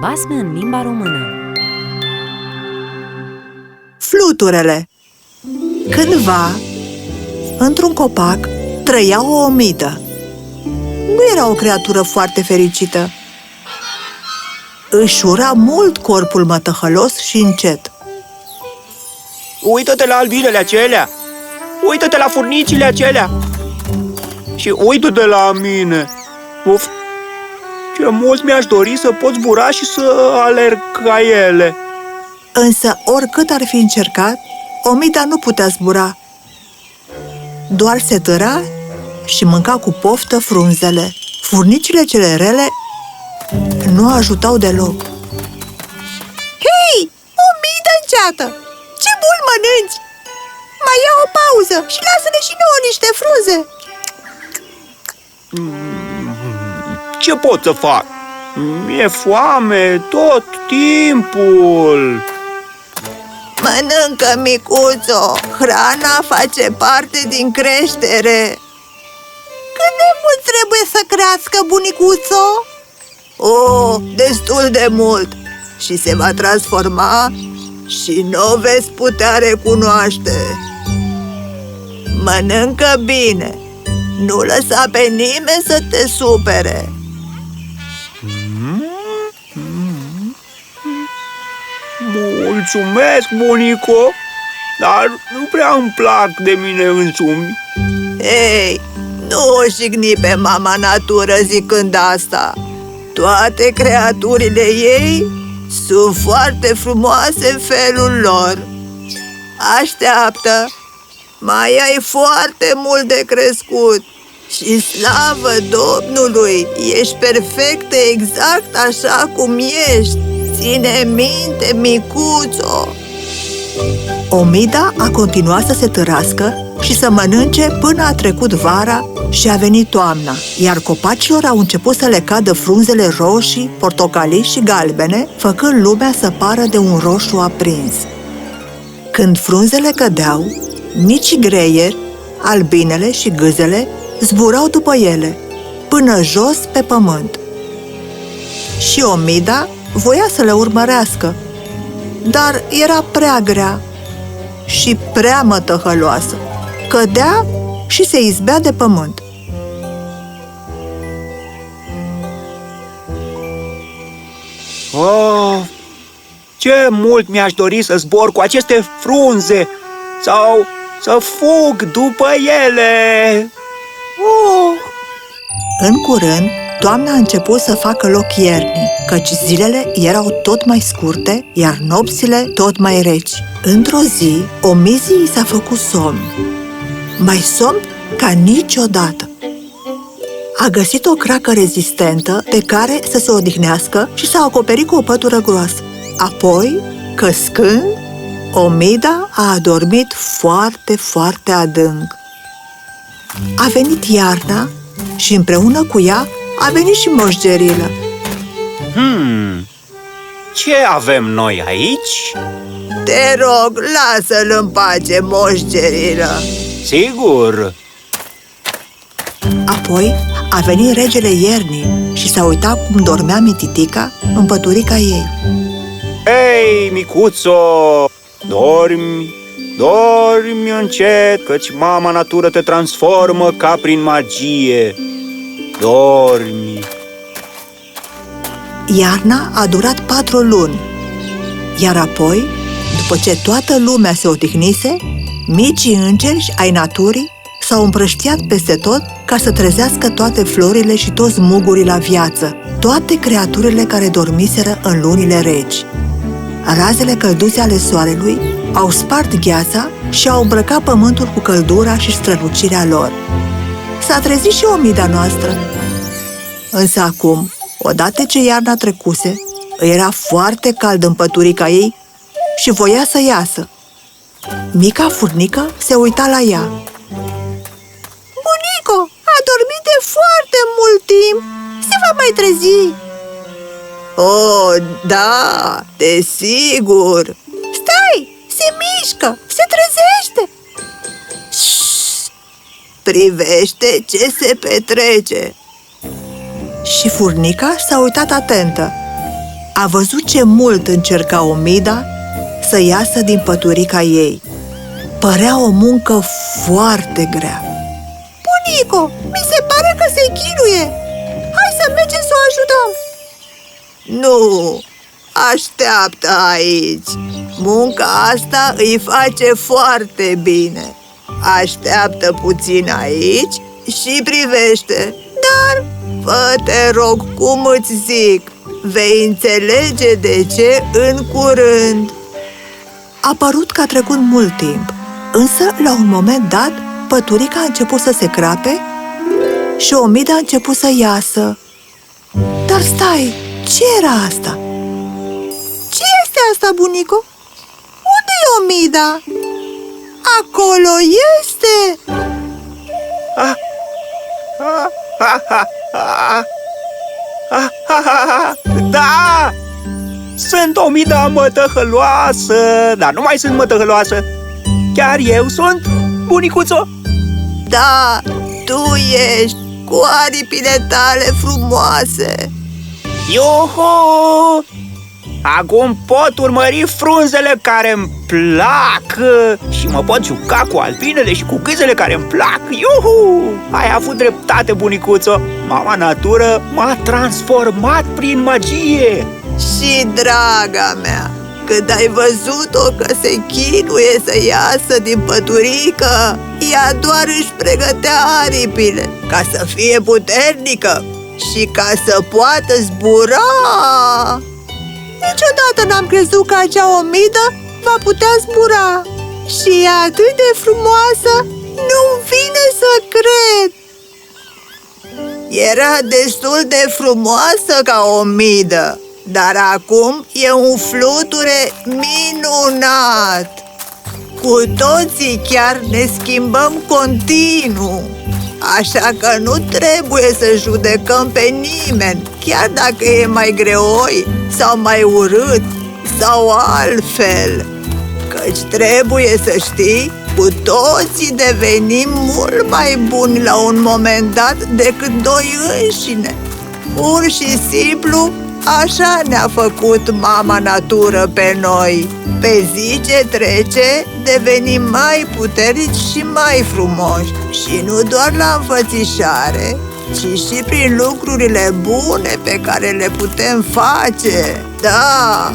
Basme în limba română Fluturele Cândva, într-un copac, trăia o omidă. Nu era o creatură foarte fericită. Își ura mult corpul mătăhălos și încet. Uită-te la albinele acelea! Uită-te la furnicile acelea! Și uită-te la mine! Uf! Ce mult mi-aș dori să pot zbura și să alerg ca ele! Însă, oricât ar fi încercat, omida nu putea zbura. Doar se tăra și mânca cu poftă frunzele. Furnicile cele rele nu ajutau deloc. Hei, omidă înceată! Ce bun mănânci! Mai ia o pauză și lasă-ne și nouă niște frunze! Ce pot să fac? Mi-e foame tot timpul! Mănâncă, micuțo! Hrana face parte din creștere! Cât de mult trebuie să crească, bunicuțo? Oh, destul de mult! Și se va transforma și nu veți putea recunoaște. Mănâncă bine! Nu lăsa pe nimeni să te supere! Mulțumesc, bunico, dar nu prea îmi plac de mine însumi. Ei, nu o șigni pe mama natură zicând asta. Toate creaturile ei sunt foarte frumoase în felul lor. Așteaptă, mai ai foarte mult de crescut și slavă Domnului, ești perfectă exact așa cum ești. Ține minte, micuțo! Omida a continuat să se târască și să mănânce până a trecut vara și a venit toamna, iar copacilor au început să le cadă frunzele roșii, portocalii și galbene, făcând lumea să pară de un roșu aprins. Când frunzele cădeau, mici greieri, albinele și gâzele zburau după ele, până jos pe pământ. Și Omida voia să le urmărească, dar era prea grea și prea mătăhăloasă. Cădea și se izbea de pământ. Oh, ce mult mi-aș dori să zbor cu aceste frunze sau să fug după ele! Oh! În curând, toamna a început să facă loc iernii, căci zilele erau tot mai scurte, iar nopțile tot mai reci. Într-o zi, omizii i s-a făcut somn. Mai somn ca niciodată. A găsit o cracă rezistentă pe care să se odihnească și s-a acoperit cu o pătură groasă. Apoi, căscând, Omida a adormit foarte, foarte adânc. A venit iarna și împreună cu ea a venit și moșgerilă. Hmm, ce avem noi aici? Te rog, lasă-l în pace, moșgerilă! Sigur, Apoi a venit regele iernii și s-a uitat cum dormea mititica în păturica ei. Ei, micuțo, dormi, dormi încet, căci mama natură te transformă ca prin magie. Dormi. Iarna a durat patru luni, iar apoi, după ce toată lumea se odihnise, micii îngeri ai naturii s-au împrăștiat peste tot ca să trezească toate florile și toți mugurii la viață, toate creaturile care dormiseră în lunile reci. Razele călduțe ale soarelui au spart gheața și au îmbrăcat pământul cu căldura și strălucirea lor. S-a trezit și omida noastră. Însă acum, odată ce iarna trecuse, îi era foarte cald în păturica ei și voia să iasă. Mica furnică se uita la ea. Bunico, a dormit de foarte mult timp. Se va mai trezi. Oh, da, desigur. Stai, se mișcă, se trezește. Șș, privește ce se petrece. Și furnica s-a uitat atentă. A văzut ce mult încerca Omida să iasă din păturica ei. Părea o muncă foarte grea. Bunico, mi se pare că se chinuie. Hai să mergem să o ajutăm. Nu, așteaptă aici. Munca asta îi face foarte bine. Așteaptă puțin aici și privește. Dar, fă te rog, cum îți zic, vei înțelege de ce în curând. A părut că a trecut mult timp, însă, la un moment dat, păturica a început să se crape și omida a început să iasă. Dar stai, ce era asta? Ce este asta, bunico? Unde e omida? Acolo este! Ah, ah, ah, ah, ah, ah, ah, ah, Da! Sunt o mida mătăhăloasă, dar nu mai sunt mătăhăloasă. Chiar eu sunt, bunicuțo? Da, tu ești cu aripile tale frumoase. Iuhu! Acum pot urmări frunzele care îmi plac și mă pot juca cu albinele și cu gâzele care îmi plac. Iuhu! Ai avut dreptate, bunicuțo! Mama natură m-a transformat prin magie! Și, draga mea, când ai văzut-o că se chinuie să iasă din păturică, ea doar își pregătea aripile ca să fie puternică și ca să poată zbura. Niciodată n-am crezut că acea omidă va putea zbura și e atât de frumoasă, nu-mi vine să cred. Era destul de frumoasă ca o midă, dar acum e un fluture minunat. Cu toții chiar ne schimbăm continuu, așa că nu trebuie să judecăm pe nimeni, chiar dacă e mai greoi sau mai urât sau altfel. Căci trebuie să știi, cu toții devenim mult mai buni la un moment dat decât noi înșine. Pur și simplu, așa ne-a făcut mama natură pe noi. Pe zi ce trece, devenim mai puternici și mai frumoși. Și nu doar la înfățișare, ci și prin lucrurile bune pe care le putem face. Da,